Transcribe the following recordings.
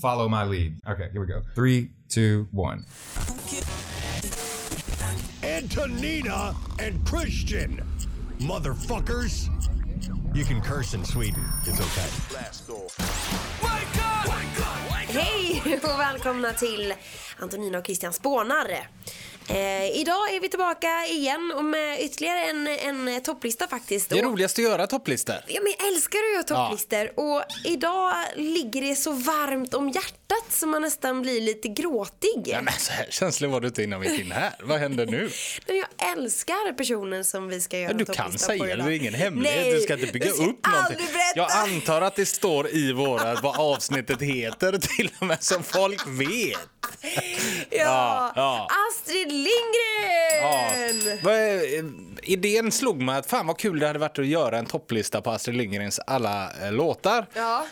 follow my lead. Okay, here we go. Three, two, one. Antonina and Christian. Motherfuckers. You can curse in Sweden. It's okay. Hej och välkomna till Antonina och Christian spånar. Eh, idag är vi tillbaka igen och med ytterligare en, en topplista faktiskt. Det är roligast att göra topplistor. Ja, men jag älskar att göra topplistor och idag ligger det så varmt om hjärtat så man nästan blir lite gråtig. Ja, men så här känslig var du inte innan vi gick in här. Vad händer nu? Men jag älskar personen som vi ska göra Ja, du kan säga det, det är ingen hemlighet. Nej, du ska inte bygga ska upp någonting. berätta. Jag antar att det står i våra vad avsnittet heter till och med som folk vet. Ja, ja. Astrid Ja. Lindgren! Är- eh, Idén slog mig att fan vad kul det hade varit att göra en topplista på Astrid Lindgrens alla eh, låtar. Ja.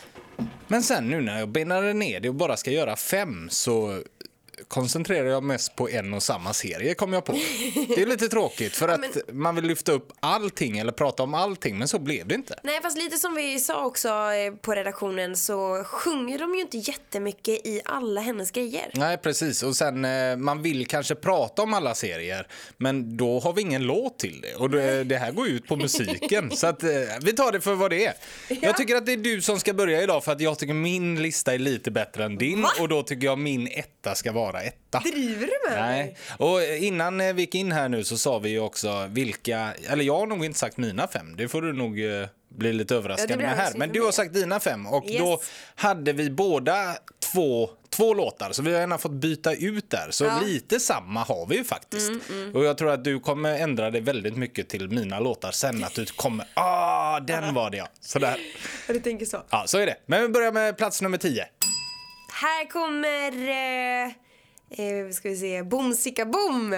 Men sen nu när jag benade ner det och bara ska göra fem så koncentrerar jag mest på en och samma serie kom jag på. Det är lite tråkigt för att man vill lyfta upp allting eller prata om allting men så blev det inte. Nej fast lite som vi sa också eh, på redaktionen så sjunger de ju inte jättemycket i alla hennes grejer. Nej precis och sen eh, man vill kanske prata om alla serier men då har vi ingen låt till det och det, det här går ut på musiken så att eh, vi tar det för vad det är. Jag tycker att det är du som ska börja idag för att jag tycker min lista är lite bättre än din Va? och då tycker jag min etta ska vara etta. Driver du med Nej, mig? och innan eh, vi gick in här nu så sa vi ju också vilka, eller jag har nog inte sagt mina fem, det får du nog eh, bli lite Ja, överraskad blir med här. Men du har sagt dina fem och Yes. då hade vi båda två, två låtar så vi har gärna fått byta ut där. Så Ja. Mm, lite samma har vi ju faktiskt. Och jag tror att du kommer ändra dig väldigt mycket till mina låtar sen att du kommer, ah den var det ja. Sådär. Ja, du tänker så. Ja, så är det. Men vi börjar med plats nummer tio. Här kommer, eh, eh, ska vi se, Bomsicka Bom.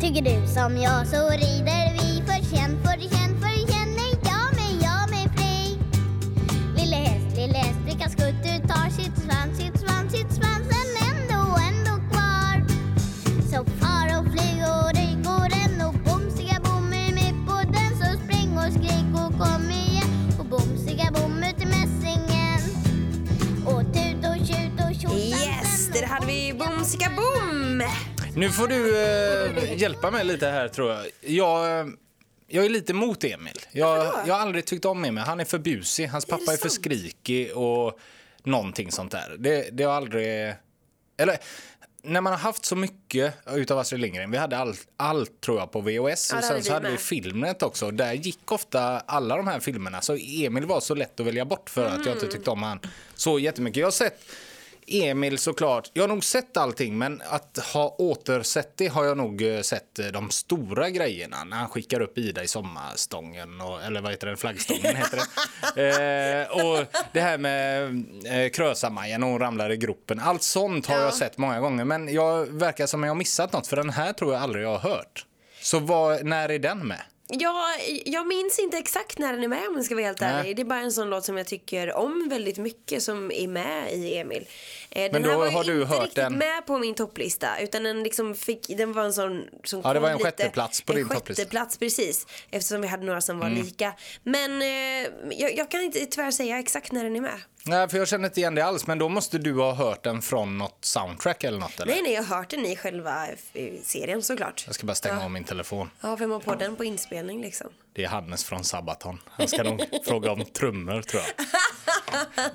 Tycker du som jag så rider vi Bomsicka Bom. Nu får du eh, hjälpa mig lite här tror jag. Jag, eh, jag är lite mot Emil. Jag, jag har aldrig tyckt om Emil. Han är för busig. Hans pappa är, för sant? skrikig och någonting sånt där. Det, det har aldrig... Eller när man har haft så mycket utav Astrid Lindgren. Vi hade allt, allt tror jag på VHS Ja, och sen så hade vi. Filmnet också. Där gick ofta alla de här filmerna. Så Emil var så lätt att välja bort för att jag inte tyckte om han så jättemycket. Jag har sett Emil såklart. Jag har nog sett allting men att ha återsett det har jag nog eh, sett eh, de stora grejerna. När han skickar upp Ida i sommarstången, och, eller vad heter den, flaggstången heter det. Eh, och det här med eh, Krösa-Maja när hon ramlar i gropen. Allt sånt har Ja. jag sett många gånger men jag verkar som jag har missat något för den här tror jag aldrig jag har hört. Så vad, när är den med? Jag, jag minns inte exakt när den är med om jag ska vara helt ärlig. Det är bara en sån låt som jag tycker om väldigt mycket som är med i Emil. Eh, Den Men då här var har du inte hört riktigt den- med på min topplista utan den liksom fick, den var en sån som Ja, det var en lite- sjätteplats på en din topplista. sjätteplats, precis. Eftersom vi hade några som var Mm. lika. Men eh, jag, jag kan inte tyvärr säga exakt när den är med. Nej, för jag känner inte igen det alls. Men då måste du ha hört den från något soundtrack eller något eller? Nej, nej, jag har hört den i själva eh, serien såklart. Jag ska bara stänga Ja. av min telefon. Ja, vem har på den på inspelning liksom? Det är Hannes från Sabaton. Han ska nog fråga om trummor tror jag.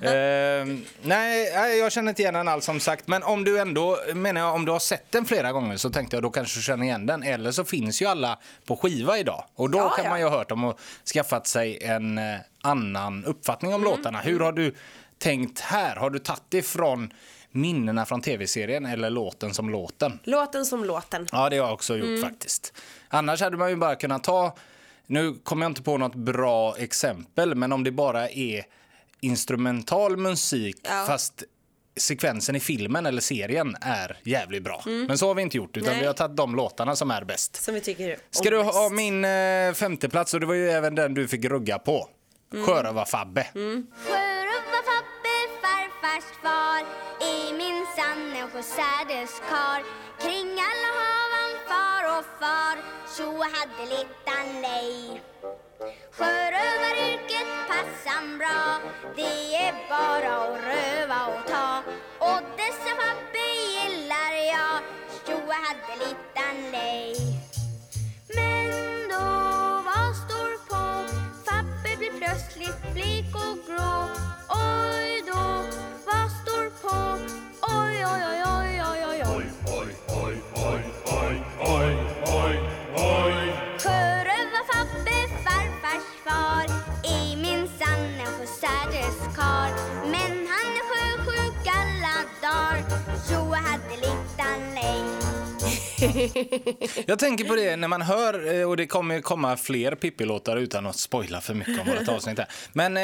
Nej, nej, jag känner inte igen den alls som sagt. Men om du ändå, menar jag, om du har sett den flera gånger så tänkte jag då kanske du känner igen den. Eller så finns ju alla på skiva idag. Och då Ja, kan ja. man ju ha hört dem och skaffat sig en eh, annan uppfattning om Mm, låtarna. Hur har du tänkt här? Har du tagit ifrån minnena från tv-serien eller låten som låten? Låten som låten. Ja, det har jag också gjort Mm. faktiskt. Annars hade man ju bara kunnat ta, nu kommer jag inte på något bra exempel, men om det bara är instrumental musik Ja. fast sekvensen i filmen eller serien är jävligt bra. Men så har vi inte gjort, utan Mm. Nej. vi har tagit de låtarna som är bäst. Som vi tycker Ska du ha min eh, femte plats och det var ju även den du fick rugga på. Mm. Sjörövar-Fabbe. Mm. Sjörövar-Fabbe, farfars far, är minsann en sjösädeskarl. Kring alla havan far och far, tjo hade littan lej. Sjörövaryrket passan bra, det är bara att röva och ta. Och dessa Fabbe gillar jag, tjo hade littan lej. plötsligt blek och grå. Oj då, vad står på? Oj, oj, oj, oj, oj, oj, oj. Oj, oj, oj, oj, oj, oj, oj. Sjörövarfabbe, farfars far, är minsann en karl tänker på det när man hör, eh, och det kommer komma fler Pippi-låtar utan att spoila för mycket om vårt avsnitt här. Men eh,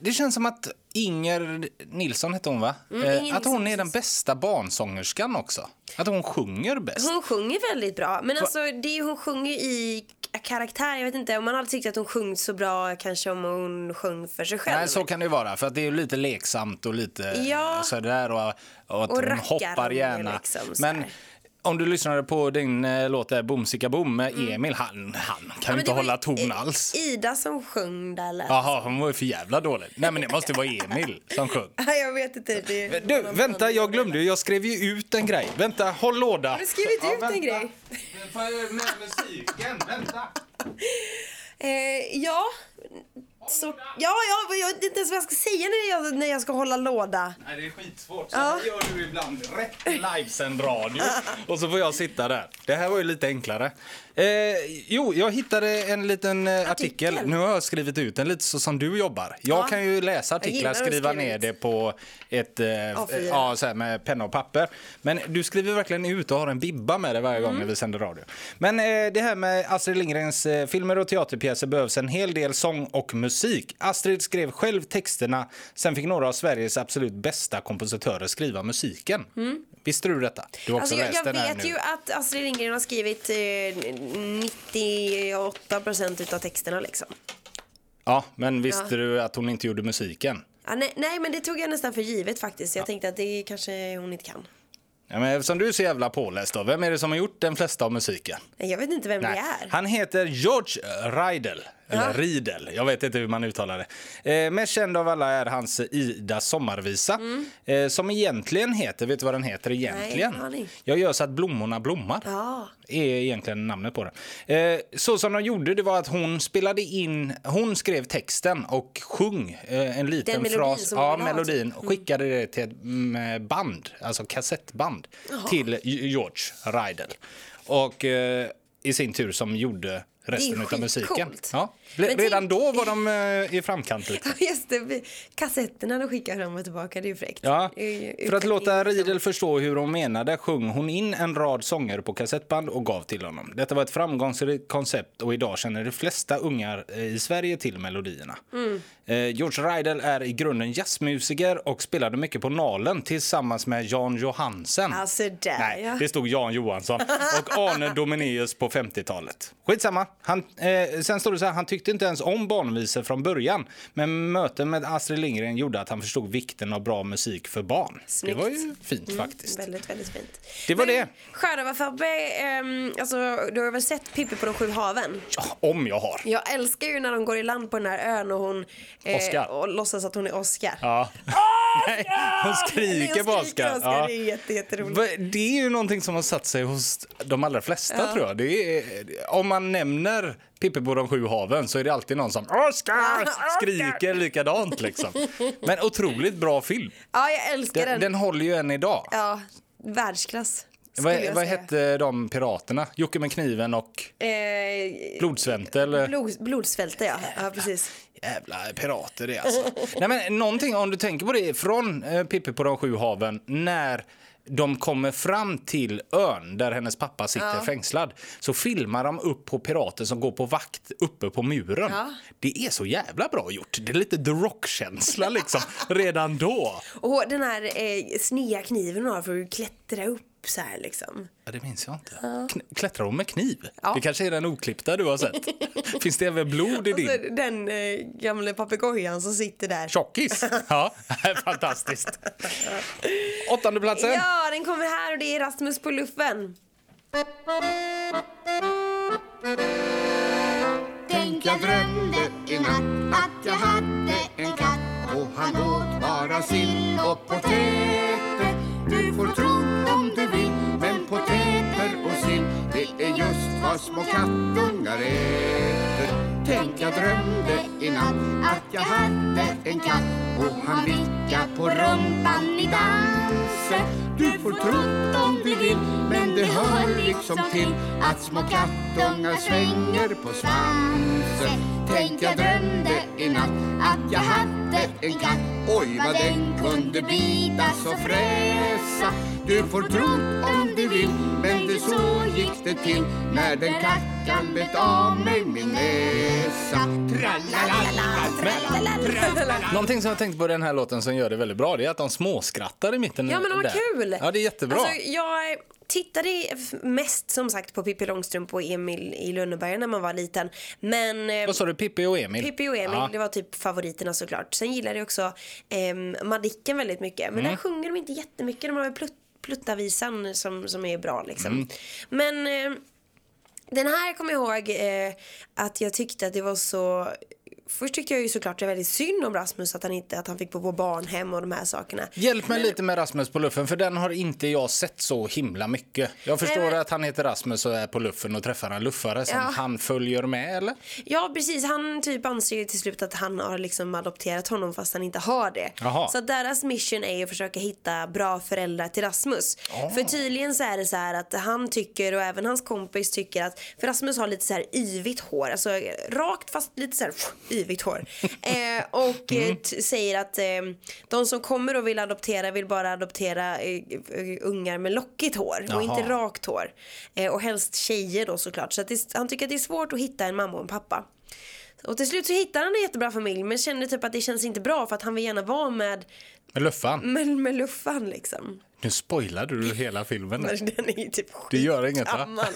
det känns som att Inger Nilsson hette hon va? Mm, Eh, att hon är den bästa barnsångerskan också. Att hon sjunger bäst. Hon sjunger väldigt bra. Men alltså, det hon sjunger i karaktär. Jag vet inte om man alltid tyckt att hon sjöng så bra kanske om hon sjöng för sig själv. Nej, så kan det vara. För att det är lite leksamt och lite Ja. sådär. Och, och att Och hon hoppar gärna. liksom, Men. Om du lyssnade på din eh, låt där, Boom Sicka Boom med Emil, han, han kan Mm. Ja, inte hålla ton alls. Ida som sjöng där lät. Jaha, hon var ju för jävla dålig. Nej, men det måste vara Emil som sjöng. Nej, jag vet inte. Det Du, vänta, jag glömde ju. Jag skrev ju ut en grej. Vänta, håll låda. Har du skrivit ut en vänta. grej? Får jag med musiken? Vänta. Eh, ja. Så, ja, ja, jag vet inte ens vad jag ska säga när jag, när jag ska hålla låda. Nej, det är skitsvårt. Så Ja. här gör du ibland. Rätt livesänd radio. Och så får jag sitta där. Det här var ju lite enklare. Eh, jo, jag hittade en liten eh, artikel. Artikel? Nu har jag skrivit ut den lite så som du jobbar. Jag Ja. kan ju läsa artiklar, skriva ner det på ett... Eh, A4. ja, så här med penna och papper. Men du skriver verkligen ut och har en bibba med det varje gång Mm. vi sänder radio. Men eh, det här med Astrid Lindgrens eh, filmer och teaterpjäser behövs en hel del sång och musik. Astrid skrev själv texterna, sen fick några av Sveriges absolut bästa kompositörer skriva musiken. Visste du detta? Du har också Alltså, jag, jag vet nu. ju att Astrid Lindgren har skrivit eh, 98 procent utav texterna liksom. Ja, men visste Ja. du att hon inte gjorde musiken? Ja, nej, nej, men det tog jag nästan för givet faktiskt. Jag tänkte att det kanske hon inte kan. Ja, men eftersom du är så jävla påläst då, vem är det som har gjort den flesta av musiken? Jag vet inte vem det Nej, är. Han heter George Riedel. Eller. Riedel, jag vet inte hur man uttalar det. Eh, mest känd av alla är hans Ida sommarvisa. Mm. Eh, som egentligen heter, vet du vad den heter egentligen? aning. Jag gör så att blommorna blommar. Ja. Är egentligen namnet på den. Eh, så som de gjorde det var att hon spelade in, hon skrev texten och sjöng eh, en liten Den melodin fras. som Ja, ha, melodin. Och skickade det till ett mm, band, alltså kassettband, till George Riedel. Och eh, i sin tur som gjorde resten av musiken. skitcoolt. Ja. Redan då var de eh, i framkant lite. Just det, kassetterna de skickar fram och tillbaka, det är ju fräckt. Ja, för att låta liksom. Riedel förstå hur hon menade sjöng hon in en rad sånger på kassettband och gav till honom. Detta var ett framgångsrikt koncept och idag känner de flesta ungar eh, i Sverige till melodierna. Mm. Eh, George Riedel är i grunden jazzmusiker och spelade mycket på Nalen tillsammans med Jan Johansen. Alltså där Nej, ja. det stod Jan Johansson och Arne Domineus på 50-talet. Skitsamma. Han, eh, sen står det så här, han tyckte inte ens om barnvisor från början. Men möten med Astrid Lindgren gjorde att han förstod vikten av bra musik för barn. Snyggt. Det var ju fint faktiskt. Väldigt, väldigt fint. Det var Men, det. Sjörövar-Fabbe, ehm, alltså du har väl sett Pippi på de sju haven? Ja, om jag har. Jag älskar ju när de går i land på den här ön och hon eh, Oscar. och låtsas att hon är Oscar. Ja. Nej, hon skriker på Oscar. Oscar. Ja. Det är jätte, jätteroligt. Det är ju någonting som har satt sig hos de allra flesta tror jag. Är, om man nämner Pippi på de sju haven så är det alltid någon som Oscar skriker likadant liksom. Men otroligt bra film. Ja, jag älskar Den, den. den håller ju än idag. Ja, världsklass. Vad, vad hette de piraterna? Jocke med kniven och Eh, Blodsvänte eller? blod, blodsfälte, ja. ja precis. Jävla pirater det alltså. Nej men någonting om du tänker på det från eh, Pippi på de sju haven när de kommer fram till ön där hennes pappa sitter fängslad så filmar de upp på pirater som går på vakt uppe på muren. Ja. Det är så jävla bra gjort. Det är lite The Rock-känsla liksom redan då. Och den här eh, snea kniven hon har för att klättra upp så här liksom. Ja, det minns jag inte. Kn- Klättrar hon med kniv? Ja. Det kanske är den oklippta du har sett. Finns det även blod i din? den eh, gamla papegojan som sitter där. Tjockis? Ja, fantastiskt. Åttonde platsen. Ja, den kommer här och det är Rasmus på luffen. Tänk jag drömde i natt att jag hade en katt och han åt bara sill och potäter. Du får tro om du vill, men potäter och sill det är just vad små kattungar äter. Tänk jag drömde i natt att jag hade en katt och han vicka' på rumpan i dansen. Du får tro om du vill, men det hör liksom till att små kattungar svänger på svansen tänk jag drömde i natt att jag hade en katt. Oj vad den kunde bita så fräsa. Du får tro om du vill men det så gick det till När den kackan bet av mig min näsa. Någonting som jag tänkte på i den här låten som gör det väldigt bra det är att de småskrattar i mitten. Ja men vad kul! Ja, det är jättebra. Alltså, jag tittade mest som sagt på Pippi Långstrump och Emil i Lönneberga när man var liten. Men eh, Vad sa du, Pippi och Emil? Pippi och Emil, Ja. det var typ favoriterna såklart. Sen gillade jag också eh, Madicken väldigt mycket. Men Mm. där sjunger de inte jättemycket. De har väl plutt, Pluttavisan som, som är bra liksom. Mm. Men eh, den här kommer jag ihåg eh, att jag tyckte att det var så Först tyckte jag ju såklart det var väldigt synd om Rasmus att han inte att han fick bo på barnhem och de här sakerna. Hjälp mig lite med Rasmus på luffen, för den har inte jag sett så himla mycket. Jag förstår Nej, men- att han heter Rasmus och är på luffen och träffar en luffare som Ja. han följer med, eller? Ja precis, han typ anser ju till slut att han har liksom adopterat honom fast han inte har det. Jaha. Så deras mission är att försöka hitta bra föräldrar till Rasmus. För tydligen så är det så här att han tycker och även hans kompis tycker att, för Rasmus har lite så här yvigt hår, alltså rakt fast lite så här yvigt hår. eh, och eh, t- säger att eh, de som kommer och vill adoptera vill bara adoptera eh, eh, ungar med lockigt hår och Jaha. inte rakt hår. Eh, och helst tjejer då såklart. Så att det, han tycker att det är svårt att hitta en mamma och en pappa. Och till slut så hittar han en jättebra familj men känner typ att det känns inte bra för att han vill gärna vara med, Med luffan. med, med luffan liksom. Nu spoilade du hela filmen. den är ju typ Det gör inget va?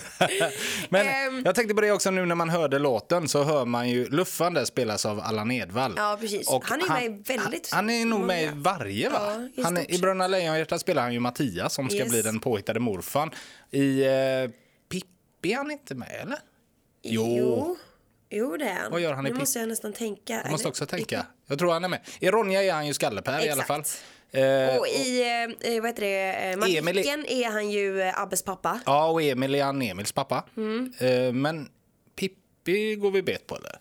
Men Ehm. jag tänkte på det också nu när man hörde låten så hör man ju Luffan där spelas av Allan Edwall. Ja, precis. Han är med i väldigt Han är nog med i varje va? Ja, han är, I. Bröderna Lejonhjärta spelar han ju Mattias som ska Yes. bli den påhittade morfan. I eh, Pippi är han inte med eller? Jo. Jo. Jo det är han. Vad gör han i Nu måste jag nästan tänka. Jag måste också tänka. Jag tror han är med. I Ronja är han ju Skallepär i alla fall. Eh, Och i, eh, vad heter det, eh, Madicken är han ju eh, Abbes pappa. Ja, och Emil är han Emils pappa. Mm. Eh, men Pippi går vi bet på eller?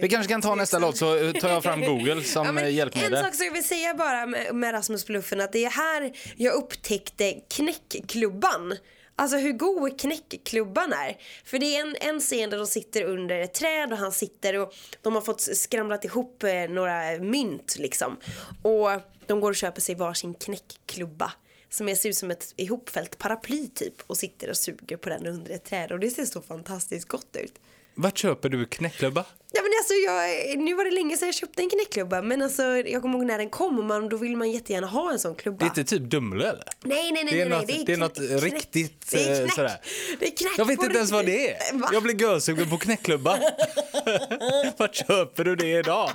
Vi kanske kan ta nästa låt så eh, tar jag fram Google som Ja, eh, hjälpmedel. En sak som jag vill säga bara med, med Rasmus Bluffen att det är här jag upptäckte knäckklubban. Alltså hur god knäckklubban är. För det är en, en scen där de sitter under ett träd och han sitter och de har fått skramlat ihop eh, några mynt liksom. Och de går och köper sig varsin knäckklubba. Som ser ut som ett ihopfällt paraply typ och sitter och suger på den under ett träd och det ser så fantastiskt gott ut. Vart köper du knäckklubba? Ja, men alltså, jag, nu var det länge sedan jag köpte en knäckklubba men alltså, jag kommer ihåg när den kom och man, då vill man jättegärna ha en sån klubba. Det är inte typ Dumle eller? Nej, nej, nej. Det är nej, något- nej. det är något knäck- riktigt, Det är eh, knäck. sådär. Det är knäck Jag vet inte ens vad det är. Va? Jag blir görsugen på knäckklubba. Vart köper du det idag?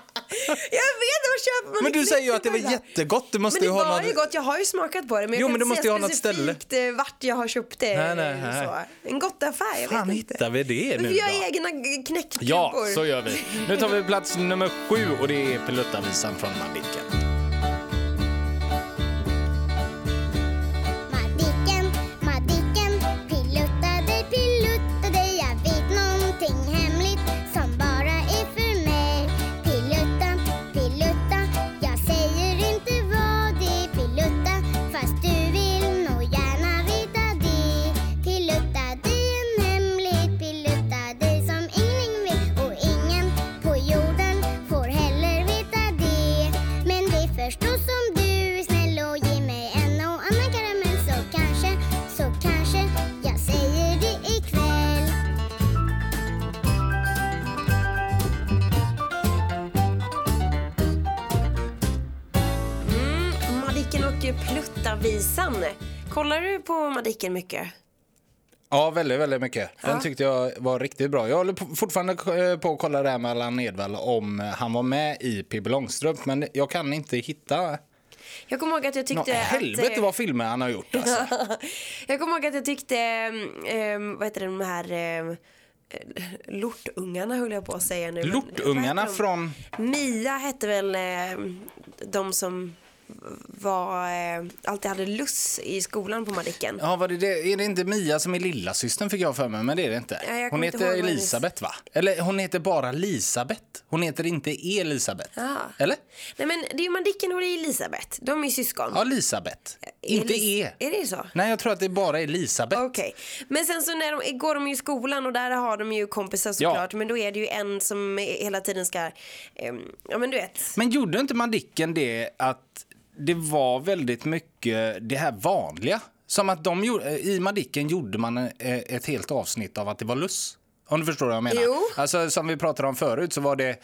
Jag vet, vad köper man Men en du säger ju att det var jättegott. Du måste Men det ju ha var någon... ju gott, jag har ju smakat på det men Jo, jag men kan du inte säga något ställe. specifikt eh, vart jag har köpt det. Nej, nej, eh, nej. Så. En gott affär, jag fan vet inte. hittar vi det nu Vi har då? egna knäckklubbor. Ja, så gör vi. Nu tar vi plats nummer sju och det är Pilottavisan från Madicken. Madicken, Madicken mycket? Ja, väldigt, väldigt mycket. Den tyckte jag var riktigt bra. Jag håller fortfarande eh, på att kolla det här med Allan Edwall om eh, han var med i Pippi Långstrump, men jag kan inte hitta... Jag kommer ihåg att jag Nå, tyckte helvete att... eh, vad filmer han har gjort alltså. jag kommer ihåg att jag tyckte, um, vad heter det, de här um, lortungarna höll jag på att säga nu. Lortungarna från... Mia hette väl eh, de som var, eh, alltid hade luss i skolan på Madicken. Ja, var det det? Är det inte Mia som är lilla systern fick jag för mig, men det är det inte. Ja, hon inte heter Elisabeth va? Eller hon heter bara Elisabeth. Hon heter inte Elisabeth. Ja. Eller? Nej men det är ju Madicken och det är Elisabeth. De är syskon. Ja, Elisabeth. Inte Elis- E. Är det så? Nej, jag tror att det är bara Elisabeth. Okej. Men sen så när de, går de ju i skolan och där har de ju kompisar såklart. Men då är det ju en som hela tiden ska, ehm, ja men du vet. Men gjorde inte Madicken det att det var väldigt mycket det här vanliga? Som att de gjorde, i Madicken gjorde man eh, ett helt avsnitt av att det var luss. Om du förstår vad jag menar? Jo. Alltså som vi pratade om förut så var det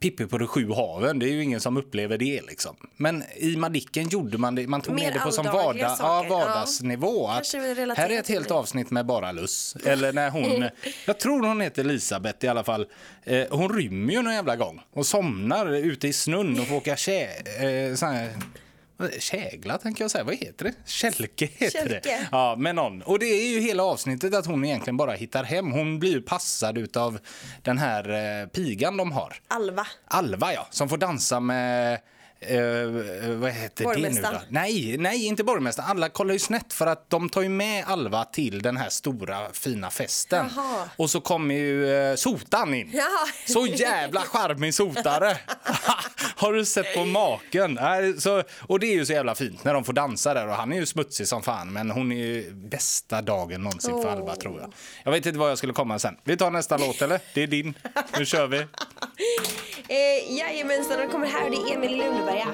Pippi på de sju haven, det är ju ingen som upplever det liksom. Men i Madicken gjorde man det, man tog Mer ner det på som vardag, ja, vardagsnivå. Att vi relaterar här är ett helt det. avsnitt med bara luss. Eller när hon, jag tror hon heter Elisabeth i alla fall, eh, hon rymmer ju någon jävla gång och somnar ute i snön och får åka kä, eh, Kägla tänker jag säga, vad heter det? Kälke heter det. Kälke. Ja, med någon. Och det är ju hela avsnittet att hon egentligen bara hittar hem. Hon blir ju passad utav den här eh, pigan de har. Alva. Alva ja, som får dansa med eh, vad heter det nu då? Nej, nej, inte borgmästaren. Alla kollar ju snett för att de tar ju med Alva till den här stora fina festen. Jaha. Och så kommer ju eh, sotan in. Ja. Så jävla charmig sotare. Har du sett på maken? Så, och det är ju så jävla fint när de får dansa där och han är ju smutsig som fan men hon är ju bästa dagen någonsin för Alva tror jag. Jag vet inte vad jag skulle komma sen. Vi tar nästa låt eller? Det är din. Nu kör vi. Eh, jajamensan, de kommer här och det är Emil i Lönneberga.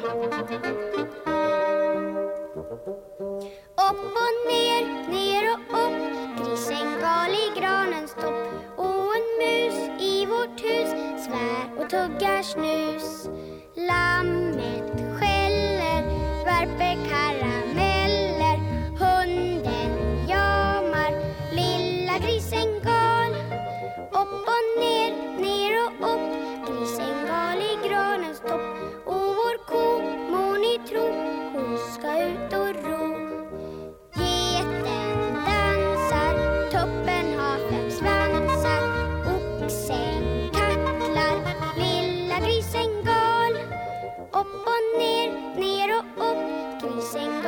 Upp och ner, ner och upp Grisen gal i granens topp Och en mus i vårt hus svär och tuggar snus Lammet skäller, värper karameller och ner, ner och upp. Grisen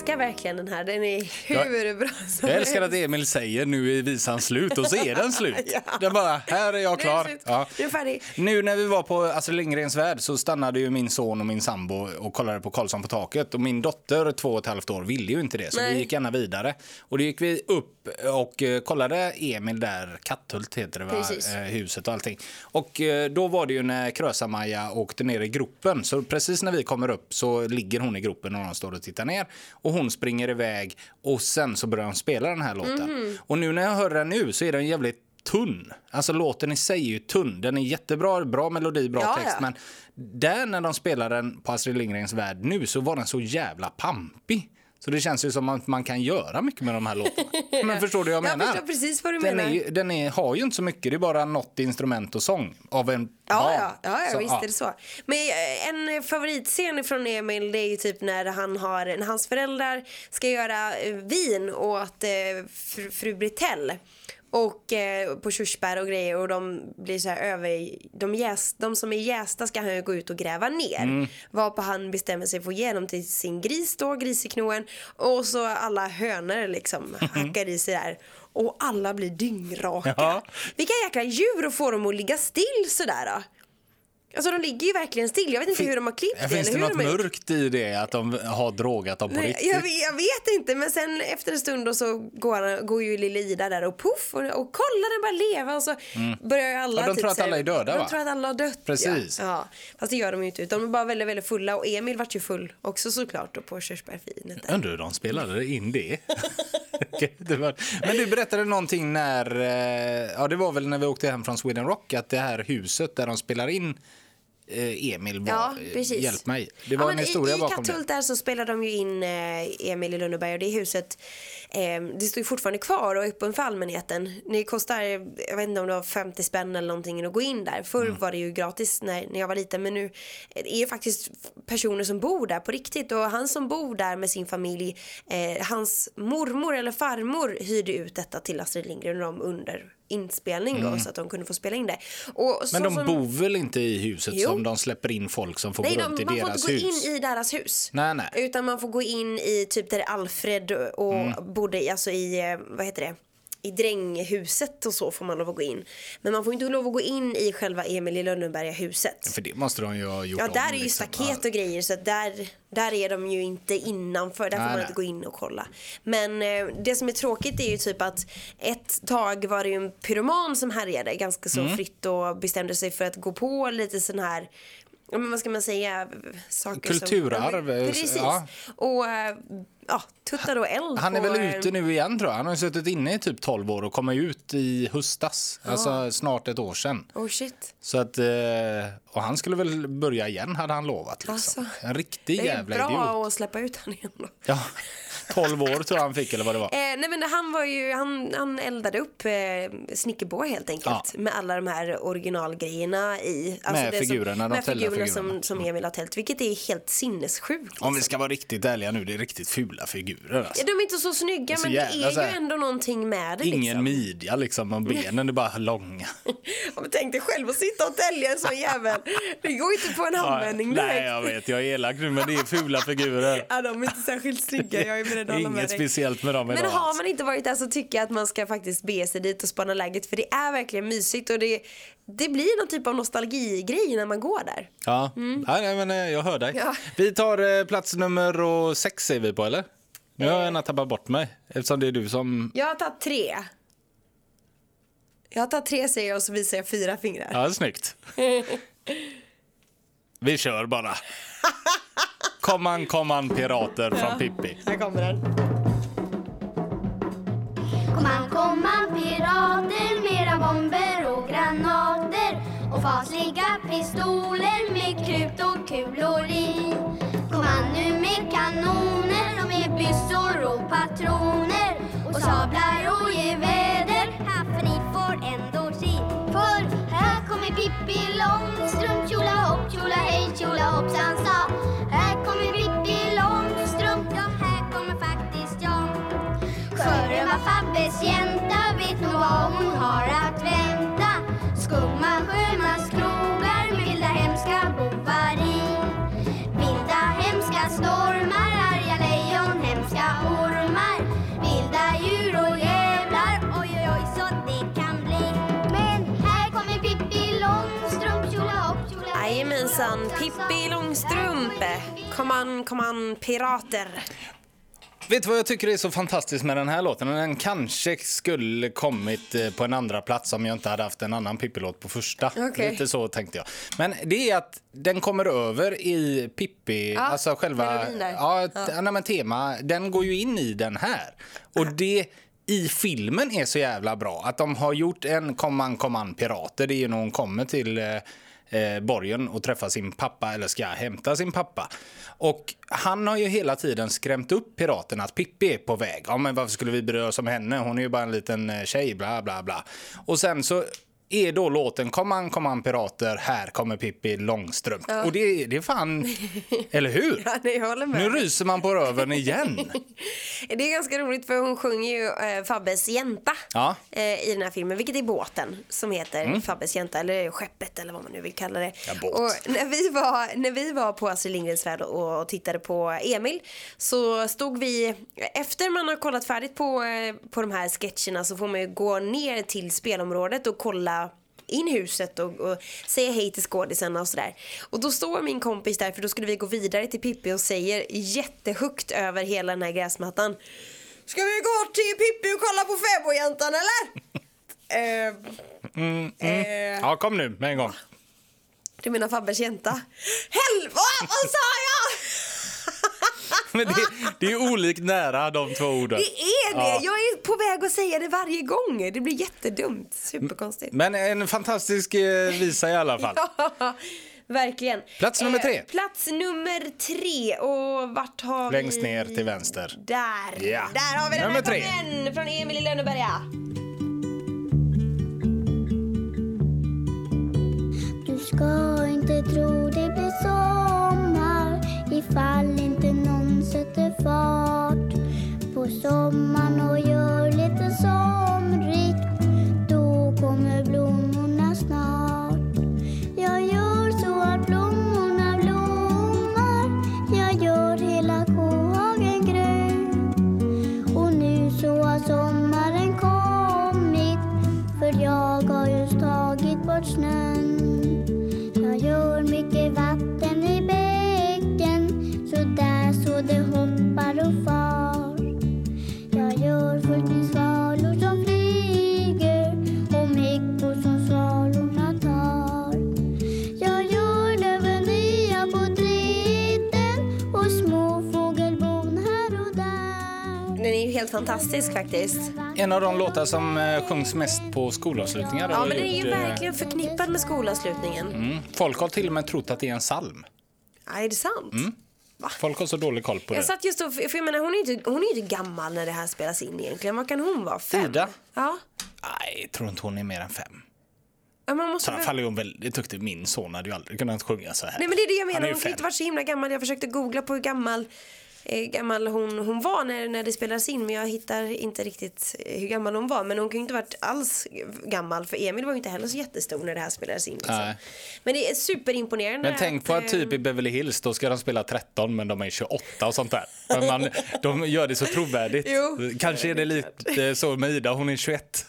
älskar verkligen den här. Den är hur bra som Jag älskar att. Emil säger nu är visan slut och så är den slut. Ja. Den bara, här är jag är klar. slut. Ja. Nu är jag. Nu när vi var på Astrid Lindgrens värld så stannade ju min son och min sambo och kollade på Karlsson på taket. Och min dotter, två och ett halvt år, ville ju inte det. Så Nej. vi gick gärna vidare. Och då gick vi upp och eh, kollade Emil där, Katthult heter det va? Precis. Eh, huset och allting. Och eh, då var det ju när Krösa-Maja åkte ner i gropen. Så precis när vi kommer upp så ligger hon i gropen och de står och tittar ner. Och hon springer iväg och sen så börjar hon spela den här låten. Mhm. Och nu när jag hör den nu så är den jävligt tunn. Alltså låten i sig är ju tunn. Den är jättebra, bra melodi, bra Ja, text. ja. Men där när de spelar den på Astrid Lindgrens värld nu så var den så jävla pampig. Så det känns ju som att man kan göra mycket med de här låtarna. Men förstår du vad jag Jag menar? förstår precis vad du den menar. Är, den är, har ju inte så mycket, det är bara något instrument och sång av en Ja, barn. ja, ja, ja Så, visst är det så. Men eh, en favoritscen från Emil det är ju typ när, han har, när hans föräldrar ska göra eh, vin åt eh, fru, fru Britell. Och eh, på körsbär och grejer och de blir så här över, de, jäs, de som är jästa ska han ju gå ut och gräva ner. Mm. Varpå han bestämmer sig för att ge dem till sin gris då, griseknoen. Och så alla hönor liksom hackar i sig där. Och alla blir dyngraka. Ja. Vilka jäkla djur att få dem att ligga still sådär då. Alltså de ligger ju verkligen still. Jag vet inte hur de har klippt det. Finns det eller hur något de mörkt i det, att de har drogat dem på Nej, riktigt? jag, vet- jag vet inte, men sen efter en stund då så går, går ju lilla Ida där och puff och, och kolla den bara leva och så börjar ju alla Mm. Ja, de typ tror att alla är döda, De va? tror att alla har dött. Precis. Ja. ja. Fast det gör de ju inte. De är bara väldigt, väldigt fulla och Emil vart ju full också såklart då på körsbärfinet där. Undrar hur de spelade in det. Men du berättade någonting när, eh, ja det var väl när vi åkte hem från Sweden Rock, att det här huset där de spelar in Emil var Ja, eh, precis. Hjälp mig. Det var Ja, en historia i, I bakom det. Katthult där så spelar de ju in eh, Emil i Lönneberg och det huset eh, det står ju fortfarande kvar och är öppen för allmänheten. Det kostar, jag vet inte om det var 50 spänn eller någonting att gå in där. Förr Mm. var det ju gratis när, när jag var liten men nu är det faktiskt personer som bor där på riktigt och han som bor där med sin familj, eh, hans mormor eller farmor hyrde ut detta till Astrid Lindgren och de under inspelning då så att de kunde få spela in det. Och Mm. Men de som, bor väl inte i huset Jo. som de släpper in folk som får Nej, gå de, runt i man får deras inte gå hus? in i deras hus. Nej, nej. Utan man får gå in i typ där Alfred och Mm. Bodde i, alltså i, eh, vad heter det? I dränghuset och så får man lov att gå in. Men man får inte lov att gå in i själva Emil i Lönneberga huset. För det måste de ju ha gjort Ja, om, där är ju liksom. staket och grejer så där, där är de ju inte innanför. Där får Nej, man nej. inte gå in och kolla. Men eh, det som är tråkigt är ju typ att ett tag var det ju en pyroman som härjade ganska så Mm. fritt och bestämde sig för att gå på lite sån här men vad ska man säga? Saker Kulturarv, Som, ja, eh, precis. ja. Och äh, ja, tuttar då eld Han är väl ute nu igen tror jag. Han har suttit inne i typ 12 år och kom ut i höstas. Alltså snart ett år sedan. Oh shit. Så att, eh, och han skulle väl börja igen hade han lovat. Liksom. Alltså, en riktig Det är jävla bra idiot. att släppa ut han igen då. Ja, 12 år tror jag han fick eller vad det var. Eh, nej men han var ju, han, han eldade upp eh, Snickerboa helt enkelt. Med alla de här originalgrejerna i. Alltså Med figurerna, de som, Med fällda figurerna figurerna. som, som Emil har tält. Vilket är helt sinnessjukt. Om vi liksom. ska vara riktigt ärliga nu, det är riktigt fula figurer. Alltså. De är inte så snygga så men jävla det är ju ändå någonting med det Ingen liksom. midja liksom och benen är bara långa. Ja, men tänk dig själv att sitta och tälja en sån jävel. Det går inte på en handvändning Nej, direkt. jag vet, jag är elak nu men det är fula figurer. Ja, de är inte särskilt snygga, jag är beredd att hålla med Inget dig. speciellt med dem Men idag. har alltså. man inte varit där så tycker jag att man ska faktiskt bege sig dit och spana läget för det är verkligen mysigt och det, det blir någon typ av nostalgigrej när man går där. Ja, nej, nej, men eh, jag hör dig. Ja. Vi tar eh, plats nummer sex säger vi på, eller? Nu har jag gärna tappat bort mig eftersom det är du som... Jag har tagit tre. Jag har tagit tre säger jag och så visar jag fyra fingrar. Ja, snyggt. Vi kör bara. Kom an, kom an, pirater från Pippi. Här kommer den. Kom an, kom an pirater, mera bomber granater och fasliga pistoler med krut och kulor i. Kom an nu med kanoner och med byssor och patroner och sablar och geväder. Här för ni får ändå se. För här kommer Pippi Långstrump, tjola hopp, tjola hej, tjola hoppsan sa. Här kommer Pippi Långstrump, ja här kommer faktiskt jag. Skören var Fabbes jänta, vet nog vad hon har stormar, arga lejon, hemska ormar. Vilda djur och djävlar, oj oj oj så det kan bli. Men här kommer Pippi Långstrump, tjola hopp, tjola Jajamensan, Pippi. Långstrump. Kom an, kom an, pirater. Vet du vad jag tycker är så fantastiskt med den här låten? Den kanske skulle kommit eh, på en andra plats om jag inte hade haft en annan Pippi-låt på första. Okej. Lite så tänkte jag. Men det är att den kommer över i Pippi, Ja, alltså själva ja, ja. Nej, men tema, den går ju in i den här. Och det i filmen är så jävla bra att de har gjort en Kom an, kom an, pirater. Det är ju när hon kommer till eh, borgen och träffa sin pappa eller ska hämta sin pappa. Och han har ju hela tiden skrämt upp piraterna att Pippi är på väg. Ja, men varför skulle vi bry oss om henne? Hon är ju bara en liten eh, tjej, bla bla bla. Och sen så är då låten Kom an, kom an pirater, här kommer Pippi Långstrump. Och det, det är fan, eller hur? Ja, nej, jag håller med. Nu ryser man på röven igen. Det är ganska roligt för hon sjunger ju eh, Fabbes jänta Ja. eh, i den här filmen, vilket är båten som heter Fabbes jänta, eller skeppet eller vad man nu vill kalla det. Ja, båt. och när vi, var, när vi var på Astrid Lindgrens Värld och, och tittade på Emil så stod vi, efter man har kollat färdigt på, eh, på de här sketcherna så får man ju gå ner till spelområdet och kolla in i huset och, och säga hej till skådisarna och sådär. Och då står min kompis där för då skulle vi gå vidare till Pippi och säger jättehögt över hela den här gräsmattan. Ska vi gå till Pippi och kolla på fäbodjäntan eller? eh, eh, Ja, kom nu med en gång. det menar Fabbers jänta. Helvete, vad sa jag? Men det, det är olikt nära de två orden. Det är det! Ja. Jag är på väg att säga det varje gång. Det blir jättedumt. Superkonstigt. Men en fantastisk eh, visa i alla fall. Ja, Verkligen. Plats nummer tre. Eh, plats nummer tre. Och vart har vi? Längst ner till vänster. Där. Ja. Där har vi den Nummer här tre. från Emil i Lönneberga. Du ska inte tro det blir sommar ifall inte fart på sommaren och gör lite somrigt. Då kommer blommorna snart. Jag gör så att blommorna blommar. Jag gör hela kohagen grön. Och nu så har sommaren kommit För jag har just tagit bort snön helt fantastisk faktiskt. En av de låtar som eh, sjungs mest på skolavslutningar. Ja, men den är ju eh, verkligen förknippad med skolavslutningen. Mm. Folk har till och med trott att det är en psalm. Ja, är det sant? Mm. Folk har så dålig koll på Jag det. satt just och, för jag menar hon är inte, hon är ju inte gammal när det här spelas in egentligen. Vad kan hon vara? Fem? Ida? Ja. Nej, jag tror inte hon är mer än fem. ja man måste Så väl... fall är hon väldigt duktig. Min son hade ju aldrig kunnat sjunga så här. Nej men det är det jag menar, hon kan inte varit så himla gammal. Jag försökte googla på hur gammal, gammal hon, hon var när, när det spelades in men jag hittar inte riktigt eh, hur gammal hon var. Men hon kan ju inte varit alls gammal för Emil var ju inte heller så jättestor när det här spelades in. Liksom. Men det är superimponerande. Men tänk på att eh, typ i Beverly Hills då ska de spela 13 men de är 28 och sånt där. Men man, de gör det så trovärdigt. Jo. Kanske är det lite så med Ida, hon är 21.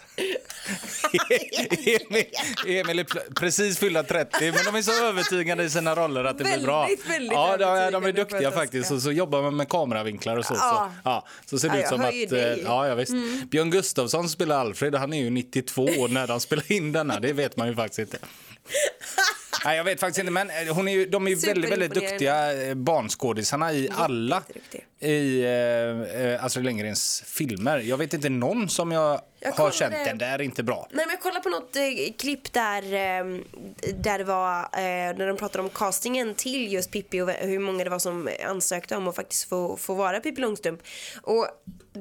Emil, Emil är precis fyllda 30 men de är så övertygande i sina roller att det blir bra. Väldigt, väldigt ja, de, de är duktiga faktiskt och så jobbar man med kameravinklar och så. Ja. Så, ja, så ser det Ja, ut som att... dig. eh, Ja, ja, visst. Björn Gustafsson spelar Alfred, han är ju 92 när de spelar in denna. Det vet man ju faktiskt inte. Nej, jag vet faktiskt inte, men eh, hon är ju, de är ju väldigt, väldigt duktiga eh, barnskådisarna i alla i eh, eh, Astrid Lindgrens filmer. Jag vet inte någon som jag, Jag har känt den där är inte bra. Nej, men jag kollade på något eh, klipp där, eh, där det var, när de pratade om castingen till just Pippi och hur många det var som ansökte om att faktiskt få, få vara Pippi Långstrump. Och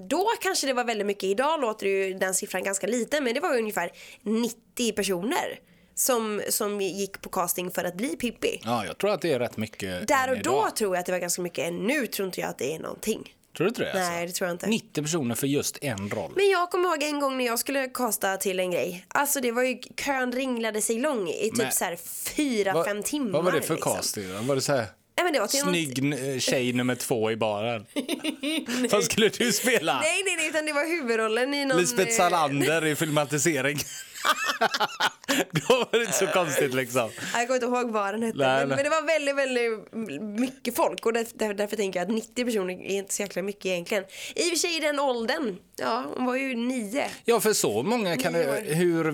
då kanske det var väldigt mycket, idag låter ju den siffran ganska liten, men det var ungefär 90 personer som, som gick på casting för att bli Pippi. Ja, jag tror att det är rätt mycket Där och då tror jag att det var ganska mycket, nu tror inte jag att det är någonting. Tror du inte det? Nej, det tror jag inte. 90 personer för just en roll. Men jag kommer ihåg en gång när jag skulle kasta till en grej. Alltså det var ju, kön ringlade sig lång i typ så här fyra, fem timmar. Vad var det för liksom. casting? Var det så här... Nej, men det var till något- Snygg eh, tjej nummer två i baren. Vad skulle du spela? Nej, nej, nej, utan det var huvudrollen i någon... Lisbeth eh, Salander i filmatisering. Då var det inte så konstigt liksom. Jag kommer inte ihåg vad den hette. Nej, men, nej. men det var väldigt, väldigt mycket folk. Och därför, därför, tänker jag att 90 personer är inte så jäkla mycket egentligen. I och för sig i den åldern. Ja, hon var ju nio. Ja, för så många kan det. Hur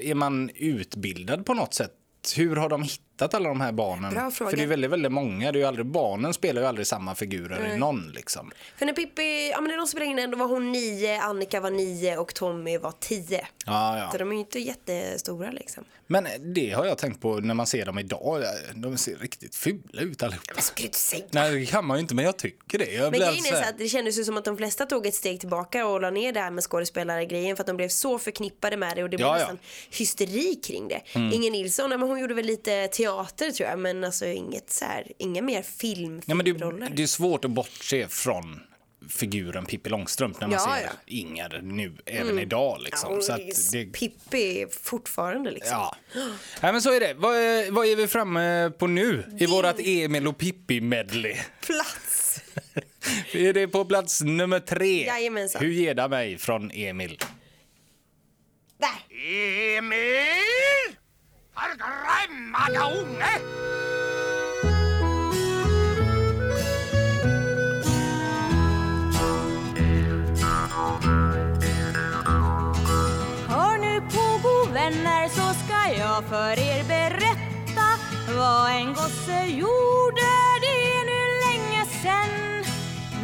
är man utbildad på något sätt? Hur har de hittat alla de här barnen? Bra fråga. För det är väldigt, väldigt många. Det är ju aldrig, barnen spelar ju aldrig samma figurer i någon liksom. För när Pippi, ja men när de spelade in den då var hon nio, Annika var nio och Tommy var tio. Ja, Så ja. de är ju inte jättestora liksom. Men det har jag tänkt på när man ser dem idag. De ser riktigt fula ut allihopa. Men ska du inte säga. Nej, det kan man ju inte, men jag tycker det. Jag Men grejen alltså är så att det kändes ju som att de flesta tog ett steg tillbaka och la ner det här med skådespelargrejen för att de blev så förknippade med det och det blev Ja, ja. nästan hysteri kring det. Inger Nilsson, men hon gjorde väl lite teater tror jag men alltså inget så här, inga mer film Ja, men det, det är svårt att bortse från figuren Pippi Långstrump när man Ja, ser ja. Inger nu, även idag. Liksom. Ja, så att det... Pippi fortfarande liksom. ja. Nej, men så är det. Vad är, vad är vi framme på nu i vårat Emil och Pippi-medley? Plats! är det på plats nummer tre? Jajamensan. Hur ger det mig från Emil? Där! Emil! Förgrämmade unge! Hör nu på god vänner så ska jag för er berätta vad en gosse gjorde, det är nu länge sen.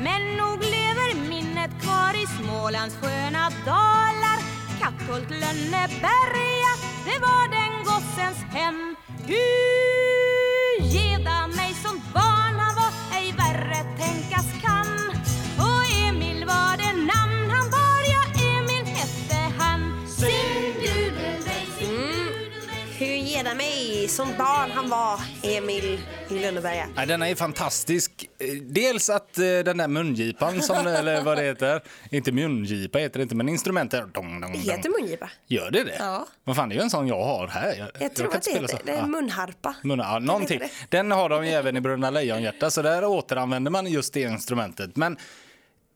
Men nog lever minnet kvar i Smålands sköna dalar. Katthult, Lönneberga. Det var den gossens hem. Gud geda mig som barn Han var ej värre tänkas kan. Och Emil var det namn han bar Ja, Emil hette han. Sin dudelrej, sin mm. dudelrej Gud geda mig som barn han var i Lönneberga. Nej, denna är fantastisk. Eh, Dels att eh, den där mungipan, som, eller vad det heter, inte mungipa heter det inte, men instrumentet. Dong, dong, Det heter mungipa. Gör det det? Ja. Vad fan, det är ju en sån jag har här. Jag tror kan att det heter så. det. är Ja. en munharpa. Mun, ja, någonting. Den har de ju även i Bröderna Lejonhjärta, så där återanvänder man just det instrumentet. Men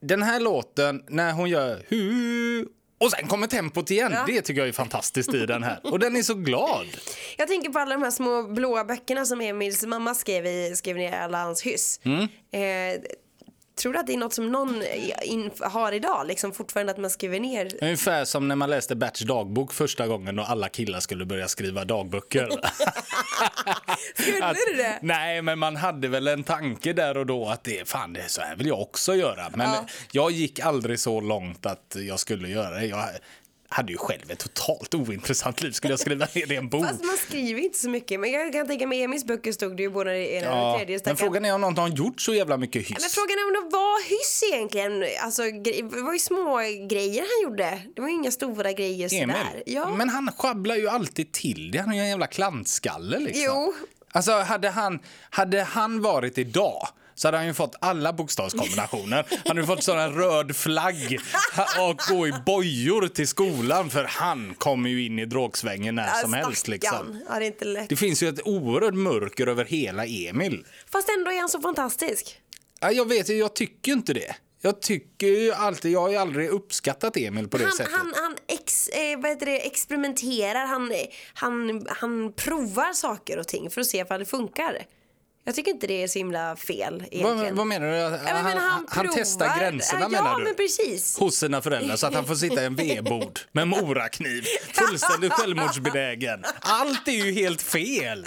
den här låten, när hon gör hu och sen kommer tempot igen, Ja. det tycker jag är fantastiskt i den här. Och den är så glad. Jag tänker på alla de här små blåa böckerna som Emils mamma skrev, i, skrev ner alla hans hyss. Mm. Eh, tror du att det är något som någon har idag, liksom fortfarande att man skriver ner? Ungefär som när man läste Berts dagbok första gången och alla killar skulle börja skriva dagböcker. Skulle Att- du det? Nej, men man hade väl en tanke där och då att det, fan, det, så här vill jag också göra. Men Ja. jag gick aldrig så långt att jag skulle göra det. Jag hade ju själv ett totalt ointressant liv. Skulle jag skriva ner i en bok? Fast man skriver inte så mycket. Men jag kan tänka mig Emils böcker stod det ju både i och Ja, tredje men stackaren. frågan är om någon har gjort så jävla mycket hyss. Men frågan är om det var hyss egentligen. Alltså, det var ju små grejer han gjorde. Det var ju inga stora grejer Emil. sådär. Ja. Men han sjabblar ju alltid till det. Han är ju en jävla klantskalle liksom. Jo. Alltså hade han, hade han varit idag så hade han ju fått alla bokstavskombinationer. Han hade ju fått sån en röd flagg och gå i bojor till skolan för han kommer ju in i drogsvängen när som helst. Liksom. Ja, det lätt. Det finns ju ett oerhört mörker över hela Emil. Fast ändå är han så fantastisk. Ja, jag vet ju, jag tycker inte det. Jag tycker ju alltid, jag har ju aldrig uppskattat Emil på det Han, sättet. han, han ex, eh, vad heter det, experimenterar, han, han, han provar saker och ting för att se ifall det funkar. Jag tycker inte det är så himla fel egentligen. Vad, vad menar du? Ja, men han, han provar. testar gränserna ja, menar Ja, du? men precis. Hos sina föräldrar så att han får sitta i en vedbord med morakniv. Fullständigt självmordsbenägen. Allt är ju helt fel.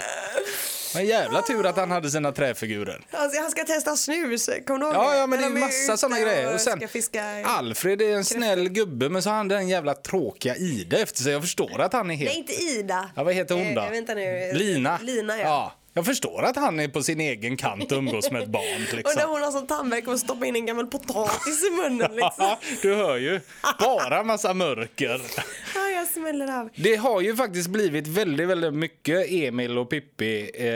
Men jävla tur att han hade sina träfigurer. Alltså, han ska testa snus, kommer du ihåg Ja, ja, men det är de massa såna grejer. Och sen, ska fiska... Alfred är en snäll gubbe, men så har han den jävla tråkiga Ida efter sig. Jag förstår att han är helt... Nej, inte Ida. Ja, vad heter hon då? Eh, vänta nu. Lina. Lina, ja. Jag förstår att han är på sin egen kant och umgås med ett barn. Och när Liksom. hon har sån tandvärk och stoppar in en gammal potatis i munnen liksom. du hör ju. Bara massa mörker. Ja, jag smäller av. Det har ju faktiskt blivit väldigt, väldigt mycket Emil och Pippi. Eh,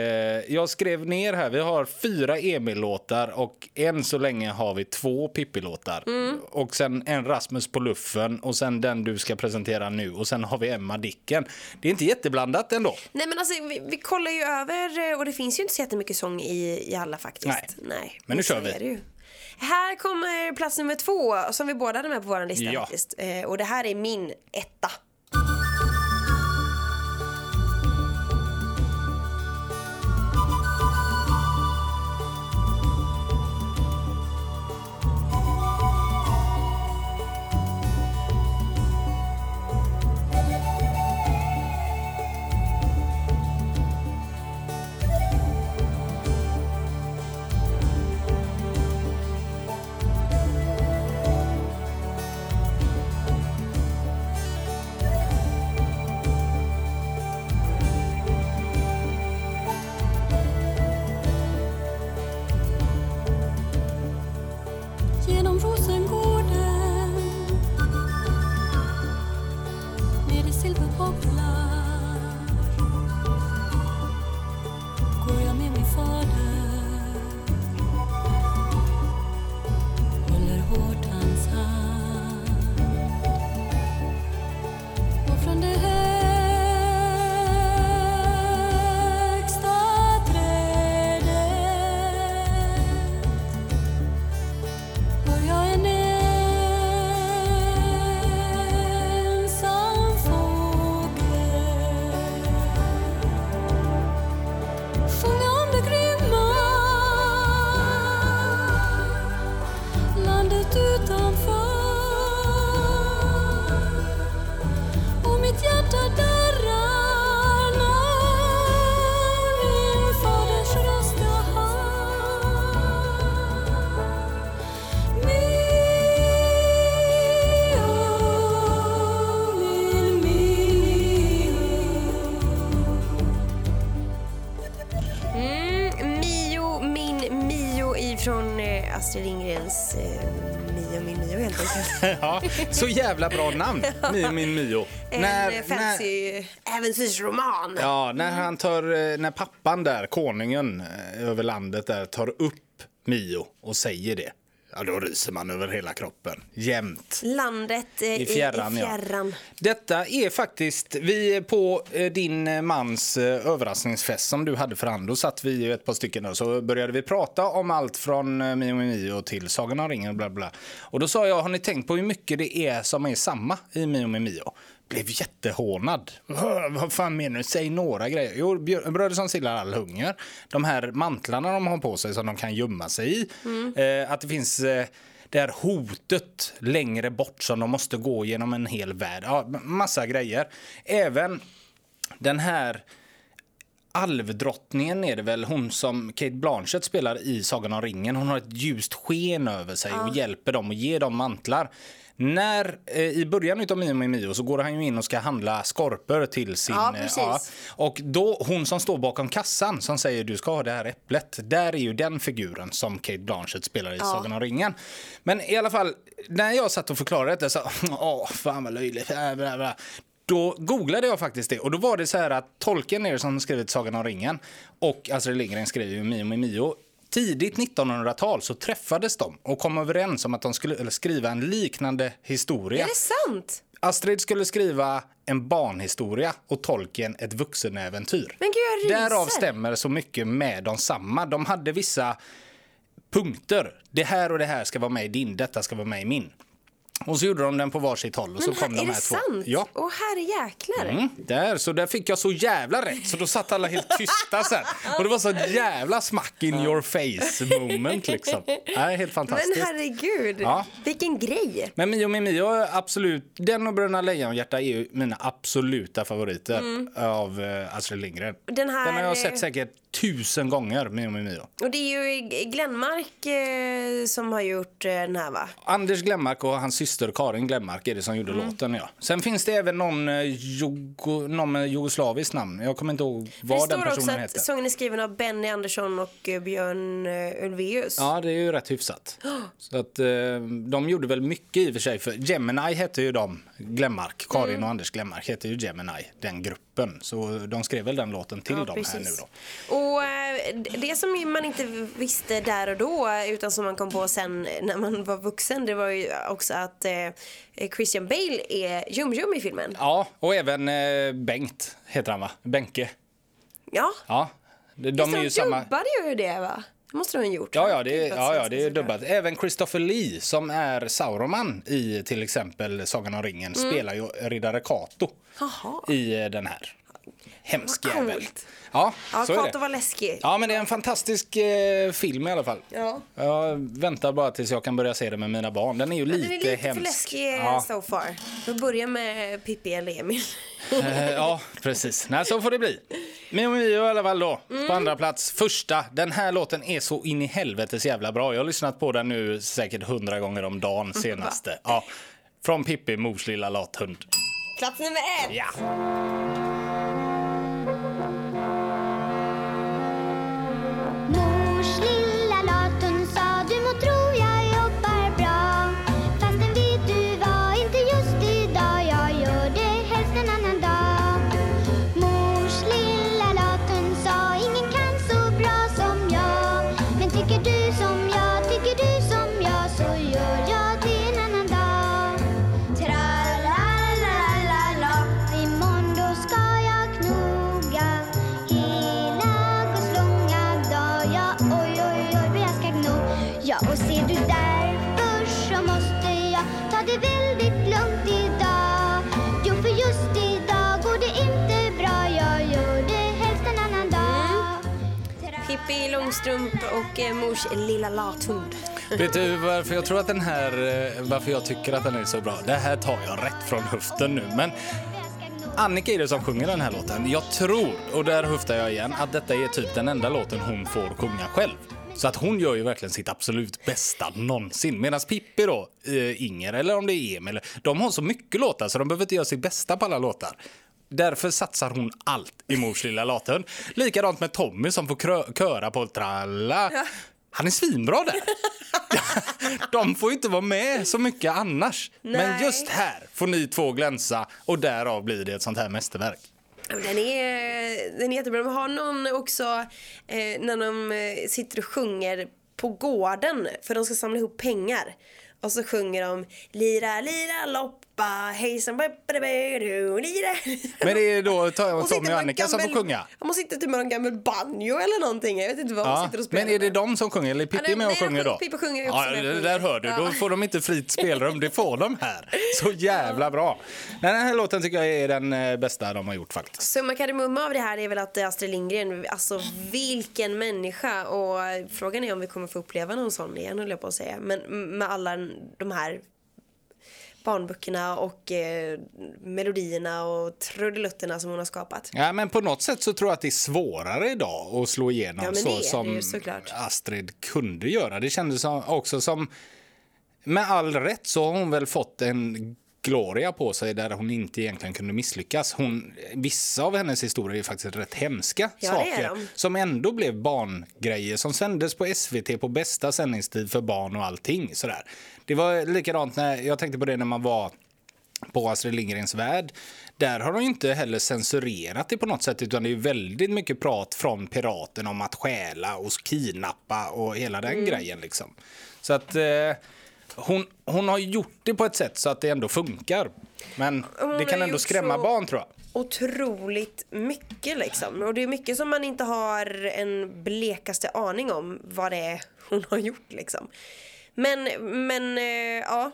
jag skrev ner här, vi har fyra Emil-låtar och än så länge har vi två Pippi-låtar. Och sen en Rasmus på luffen och sen den du ska presentera nu och sen har vi Emma Dicken. Det är inte jätteblandat ändå. Nej men alltså vi, vi kollar ju över eh, och det finns ju inte så jättemycket sång i, i alla faktiskt. Nej. Nej. Men nu kör vi. Här kommer plats nummer två som vi båda hade med på vår lista Ja. faktiskt. Eh, och det här är min etta. Ja, så jävla bra namn, Mio min Mio. En eh, fancy äventyrsroman. Ja, när han tar, eh, när pappan där, konungen eh, över landet där, tar upp Mio och säger det. Ja, då ryser man över hela kroppen. Jämt. Landet eh, I fjärran, i, i ja. fjärran. Detta är faktiskt, vi är på eh, din eh, mans överraskningsfest som du hade för hand. Då satt vi ett par stycken och så började vi prata om allt från Mio Mio till Sagan om ringen och bla bla. Och då sa jag, har ni tänkt på hur mycket det är som är samma i Mio Mio? Blev jättehånad. "Vad- fan menar du? Säg några grejer. Jo, Bröder som sillar all hunger. De här mantlarna de har på sig som de kan gömma sig i. Eh, att det finns eh, det här hotet längre bort som de måste gå genom en hel värld. Ja, massa grejer. Även den här alvdrottningen är det väl, hon som Kate Blanchett spelar i Sagan om ringen. Hon har ett ljust sken över sig och hjälper dem och ger dem mantlar. När, eh, I början av Mio med Mio så går han ju in och ska handla skorpor till sin... Ja, eh, precis. och då hon som står bakom kassan som säger du ska ha det här äpplet. Där är ju den figuren som Kate Blanchett spelar i Sagan om ringen. Men i alla fall, när jag satt och förklarade detta så, åh fan vad löjligt. Äh. Då googlade jag faktiskt det och då var det så här att Tolkien är som skrivit Sagan om ringen och Astrid Lindgren skrev ju Mio med Mio. Tidigt 1900-tal så träffades de och kom överens om att de skulle skriva en liknande historia. Är det sant? Astrid skulle skriva en barnhistoria och Tolkien ett vuxenäventyr. Men gud, jag ryser. Därav stämmer så mycket med de samma. De hade vissa punkter. Det här och det här ska vara med i din, detta ska vara med i min. Och så gjorde de den på varsitt håll och så Men kom är de det här två. sant? Ja. Åh herre jäklar. Mm, där, så där fick jag så jävla rätt så då satt alla helt tysta sen. Och det var så jävla smack in your face moment liksom. Nej, helt fantastiskt. Men herregud, Ja. vilken grej. Men Mio med Mio, är absolut, den och Bröderna Lejonhjärta är ju mina absoluta favoriter av uh, Astrid Lindgren. Mm. Den här- har jag sett säkert tusen gånger, Mio Mio. Och det är ju Glenmark eh, som har gjort eh, den här va? Anders Glenmark och hans syster Karin Glenmark är det som gjorde låten. Ja. Sen finns det även någon, eh, jugo, någon med jugoslaviskt namn. Jag kommer inte ihåg det vad den står också personen att heter. sången är skriven av Benny Andersson och eh, Björn eh, Ulvaeus. Ja, det är ju rätt hyfsat. Så att, eh, de gjorde väl mycket i och för sig. För Gemini hette ju de, Glenmark, Karin Mm. och Anders Glenmark hette ju Gemini, den gruppen. Så de skrev väl den låten till Ja, dem här nu då. Och eh, det som man inte visste där och då utan som man kom på sen när man var vuxen det var ju också att eh, Christian Bale är Jum-Jum i filmen. Ja, och även eh, Bengt heter han va? Benke. Ja, Ja, de, de är de ju samma. dubbade ju det va? Det måste de ha gjort. Ja, ja, det ja, ja, det är dubbat. Även Christopher Lee som är Sauroman i till exempel Sagan om ringen spelar ju riddare Kato Mm. Jaha. i den här. Hemsk Vad jävel. coolt. Ja, Ja, så är Kato det. var läskig. Ja, men det är en fantastisk eh, film i alla fall. Ja. Jag väntar bara tills jag kan börja se den med mina barn. Den är ju lite, Den är lite hemsk. för läskig eh, Ja, so far. Vi börjar med Pippi eller Emil. eh, ja, precis. Nej, så får det bli. Mio Mio i alla fall då. Mm. På andra plats. Första. Den här låten är så in i helvetes jävla bra. Jag har lyssnat på den nu säkert hundra gånger om dagen senaste. Ja. Från Pippi, mors lilla lathund. Plats nummer ett. Ja. Strump och eh, mors lilla lathund. Vet du varför jag tror att den här, eh, varför jag tycker att den är så bra? Det här tar jag rätt från höften nu, men Annika är det som sjunger den här låten. Jag tror, och där höftar jag igen, att detta är typ den enda låten hon får sjunga själv. Så att hon gör ju verkligen sitt absolut bästa någonsin. Medan Pippi då, eh, Inger eller om det är Emil, de har så mycket låtar så de behöver inte göra sitt bästa på alla låtar. Därför satsar hon allt i Mors lilla lathund. Likadant med Tommy som får köra på tralla. Han är svinbra där. De får inte vara med så mycket annars. Men Nej. just här får ni två glänsa och därav blir det ett sånt här mästerverk. Den är, den är jättebra. De har någon också eh, när de eh, sitter och sjunger på gården för de ska samla ihop pengar. Och så sjunger de Lira, lira, loppa, hejsan. Men det är då Och sitter Tommy och Annika som får gammal- sjunga. De sitter typ med en gammal banjo eller någonting. Jag vet inte vad Ja, sitter och spelar men är det de som sjunger eller är Pippi Ja, med och sjunger då? Pippi sjunger ju också ja, det där hör du. Då Ja. får de inte fritt spelrum. Det får de här. Så jävla bra. Den här låten tycker jag är den eh, bästa de har gjort faktiskt. Summa kardemumma av det här är väl att Astrid Lindgren, alltså vilken människa och frågan är om vi kommer få uppleva någon sån igen höll jag på att säga. Men med alla de här barnböckerna och eh, melodierna och trudelutterna som hon har skapat. Ja, men på något sätt så tror jag att det är svårare idag att slå igenom Ja, så som. Astrid kunde göra. Det kändes också som, med all rätt så har hon väl fått en gloria på sig där hon inte egentligen kunde misslyckas. Hon, vissa av hennes historier är faktiskt rätt hemska Ja, saker som ändå blev barngrejer som sändes på SVT på bästa sändningstid för barn och allting. Sådär. Det var likadant när jag tänkte på det när man var på Astrid Lindgrens värld. Där har de inte heller censurerat det på något sätt utan det är ju väldigt mycket prat från piraten om att stjäla och kidnappa och hela den grejen liksom. Så att eh, hon, hon har gjort det på ett sätt så att det ändå funkar. Men Hon det kan ändå skrämma barn tror jag. Otroligt mycket liksom. Och det är mycket som man inte har en blekaste aning om vad det är hon har gjort liksom. Men, men eh. Ja,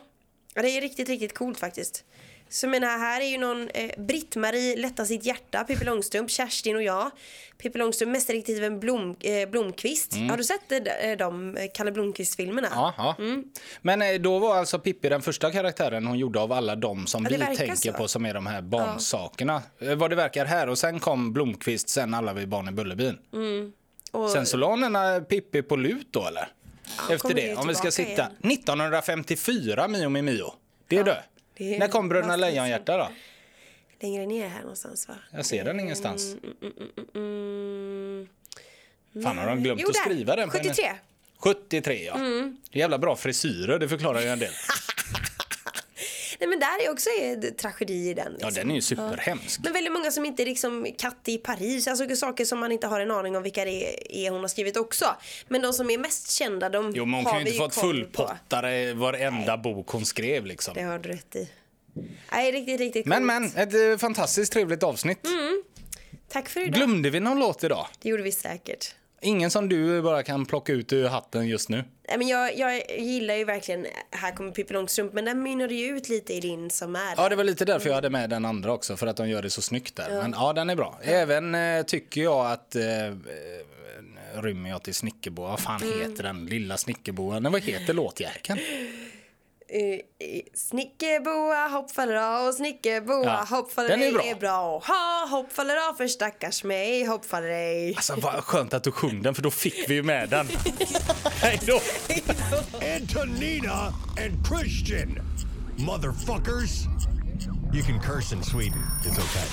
Det är riktigt, riktigt coolt faktiskt. Så menar, här är ju någon eh, Britt-Marie Lätta sitt hjärta, Pippi Långstrump, Kerstin och jag. Pippi Långstrump, Mästerdetektiven Blom, eh, Blomqvist. Har du sett eh, de eh, Kalle Blomqvist-filmerna? Ja, ja. Men eh, då var alltså Pippi den första karaktären hon gjorde av alla de som Ja, vi tänker så. på som är de här barnsakerna. Eh, Vad det verkar här. Och sen kom Blomqvist, sen alla vi barn i Bullerbyn. Och, Sen så la hon Pippi på lut då eller? Efter kommer ju det, om vi ska sitta. igen. 1954, Mio Mio Mio. Det är du. Det är När kom Bröderna. Lejonhjärta då? längre ner här någonstans va? Jag ser den ingenstans. Mm, Fan, har de glömt Jo, att skriva den? på hennes- 73. 73 ja. Det är jävla bra frisyrer, det förklarar ju en del. Nej men där är också en tragedi i den. Ja, Liksom. den är ju superhemsk. Men väldigt många som inte är liksom Katt i Paris, alltså saker som man inte har en aning om vilka det är hon har skrivit också. Men de som är mest kända, de Jo, men hon har kan ju inte fått koll på. fullpottare varenda bok hon skrev liksom. Det har du rätt i. Nej, riktigt, riktigt Men coolt. men, ett eh, fantastiskt trevligt avsnitt. Tack för idag. Glömde vi någon låt idag? Det gjorde vi säkert. Ingen som du bara kan plocka ut ur hatten just nu? Nej, men jag, jag gillar ju verkligen Här kommer Pippi Långstrump, men den mynnade ju ut lite i din som är. Ja, det var lite därför jag hade med den andra också, för att de gör det så snyggt där. Men ja, den är bra. Även eh, tycker jag att eh, eh, rymmer jag till Snickerboa, vad fan Mm. heter den lilla Snickerboa? Vad heter låtjäkeln? Snickerboa hopp av och snickerboa Ja, hopp den är bra. är bra. Ha hopp av för stackars mig hopp ej. Alltså vad skönt att du sjöng den, för då fick vi ju med den. Hej då! Antonina and Christian. Motherfuckers. You can curse in Sweden. It's okay.